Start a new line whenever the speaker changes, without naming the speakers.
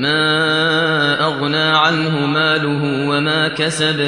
ما أغنى عنه ماله وما كسب